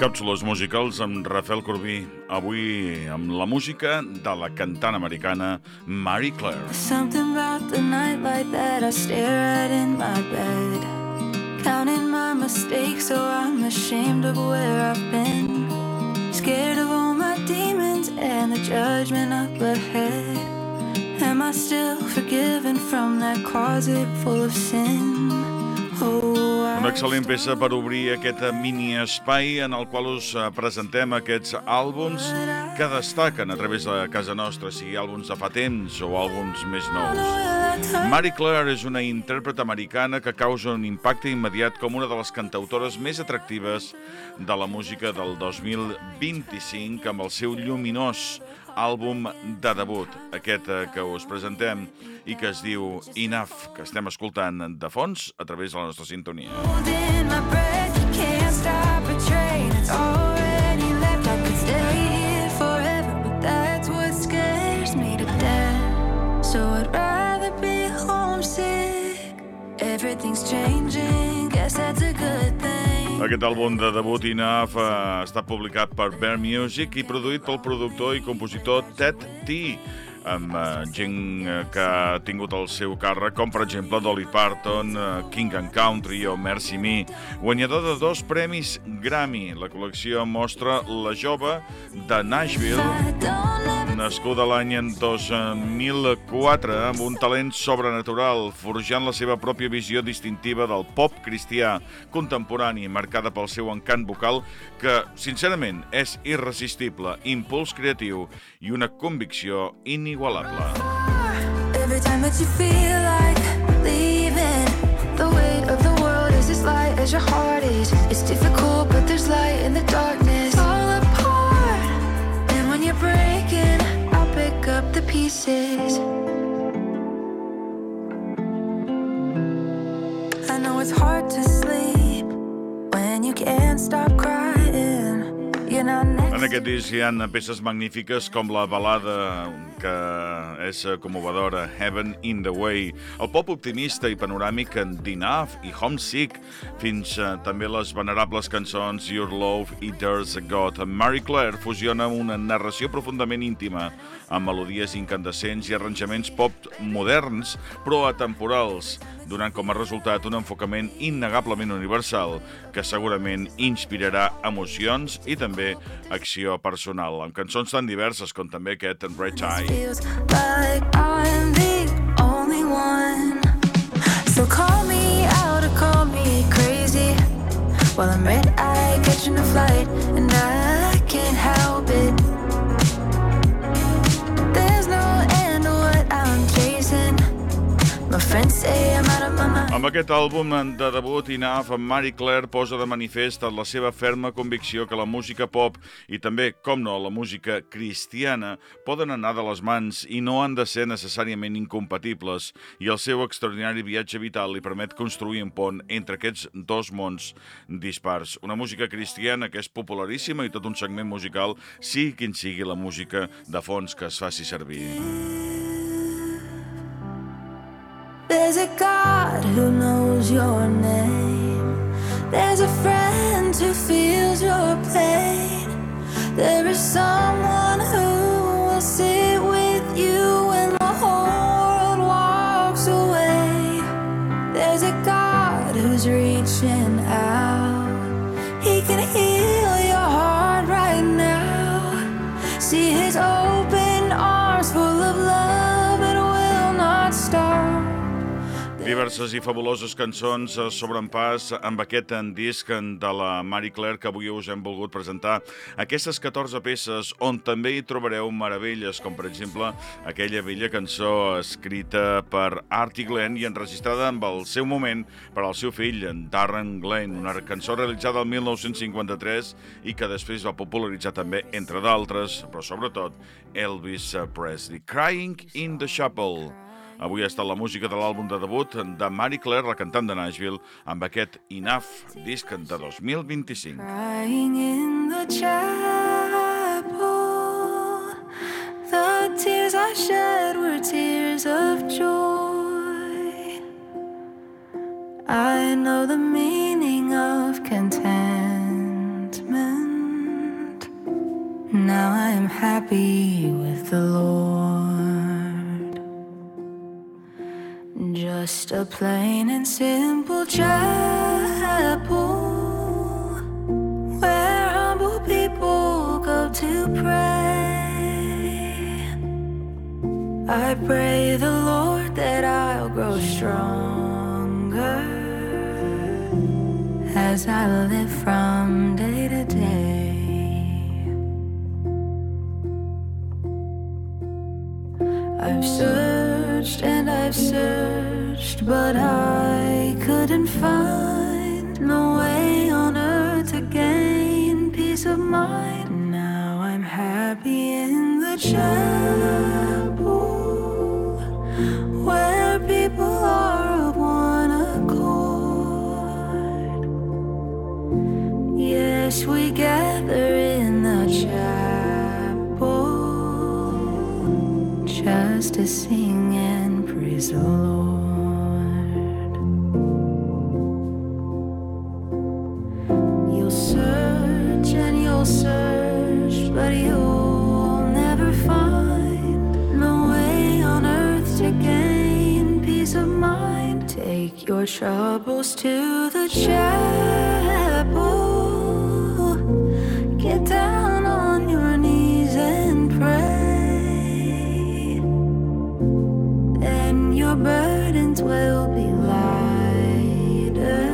Càpsules musicals amb Rafael Corbí. Avui amb la música de la cantant americana Mary Claire. Something about the nightlight that I stare at in my bed. Counting my mistakes, so I'm ashamed of where I've been. Scared of all my demons and the judgment up ahead. Am I still forgiven from that closet full of sin? Una excel·lent peça per obrir aquest mini espai en el qual us eh, presentem aquests àlbums que destaquen a través de casa nostra, sigui àlbums de fa temps o àlbums més nous. Mary Claire és una intèrpret americana que causa un impacte immediat com una de les cantautores més atractives de la música del 2025 amb el seu lluminós àlbum de debut, aquest eh, que us presentem i que es diu Enough, que estem escoltant de fons a través de la nostra sintonia. Everything's changing, guess that's a good thing. Aquest àlbum de debut Enough eh, està publicat per Bear Music i produït pel productor i compositor Ted T amb eh, gent eh, que ha tingut el seu càrrec, com per exemple Dolly Parton, eh, King and Country o Mercy Me. Guanyador de dos premis Grammy. La col·lecció mostra la jove de Nashville nascuda l'any en 2004 amb un talent sobrenatural, forjant la seva pròpia visió distintiva del pop cristià contemporani, marcada pel seu encant vocal que, sincerament, és irresistible, impuls creatiu i una convicció inigualable. Every time that you feel like leaving, the weight of the world is as light as your heart is. It's difficult, but there's light in the darkness. Fall apart, and when you're breaking, I'll pick up the pieces. I know it's hard to sleep when you can't stop crying. You're not. En aquest disc hi ha peces magnífiques com la balada que és commovedora, Heaven in the Way, el pop optimista i panoràmic en Enough i Homesick, fins eh, també les venerables cançons Your Love i There's a God. Mary Claire fusiona una narració profundament íntima amb melodies incandescents i arranjaments pop moderns però atemporals, donant com a resultat un enfocament innegablement universal que segurament inspirarà emocions i també acció personal, amb cançons tan diverses com també aquest Red Eye. feels like I'm the only one. So call me out or call me crazy. While I'm red eye catching a flight, Amb aquest àlbum de debut, en Mary Claire posa de manifest la seva ferma convicció que la música pop i també, com no, la música cristiana poden anar de les mans i no han de ser necessàriament incompatibles i el seu extraordinari viatge vital li permet construir un pont entre aquests dos mons dispars. Una música cristiana que és popularíssima i tot un segment musical, sigui quin sigui la música de fons que es faci servir. There's a God who knows your name. There's a friend who feels your pain. There is someone who will sit with you when the whole world walks away. There's a God who's reaching out. He can heal your heart right now. See his open Diverses i fabuloses cançons eh, sobren pas amb aquest en disc en- de la Mary Claire que avui us hem volgut presentar. Aquestes 14 peces on també hi trobareu meravelles, com per exemple aquella bella cançó escrita per Artie Glenn i enregistrada amb el seu moment per al seu fill, en Darren Glenn, una cançó realitzada el 1953 i que després va popularitzar també, entre d'altres, però sobretot, Elvis Presley. Crying in the Chapel. Avui està la música de l'àlbum de debut de Mary Claire, la cantant de Nashville, amb aquest Enough, disc de 2025. Crying in the chapel. The tears I shed were tears of joy. I know the meaning Just a plain and simple chapel where humble people go to pray. I pray the Lord that I'll grow stronger as I live from day to day. But I couldn't find no way on earth to gain peace of mind. Now I'm happy in the chapel where people are of one accord. Yes, we gather in the chapel just to sing and praise the Lord. Peace of mind. Take your troubles to the chapel. Get down on your knees and pray. Then your burdens will be lighter.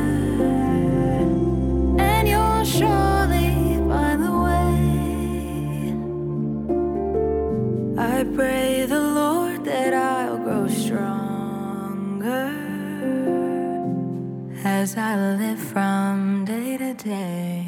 And you'll surely find the way. I pray the Lord that I'll grow as I live from day to day.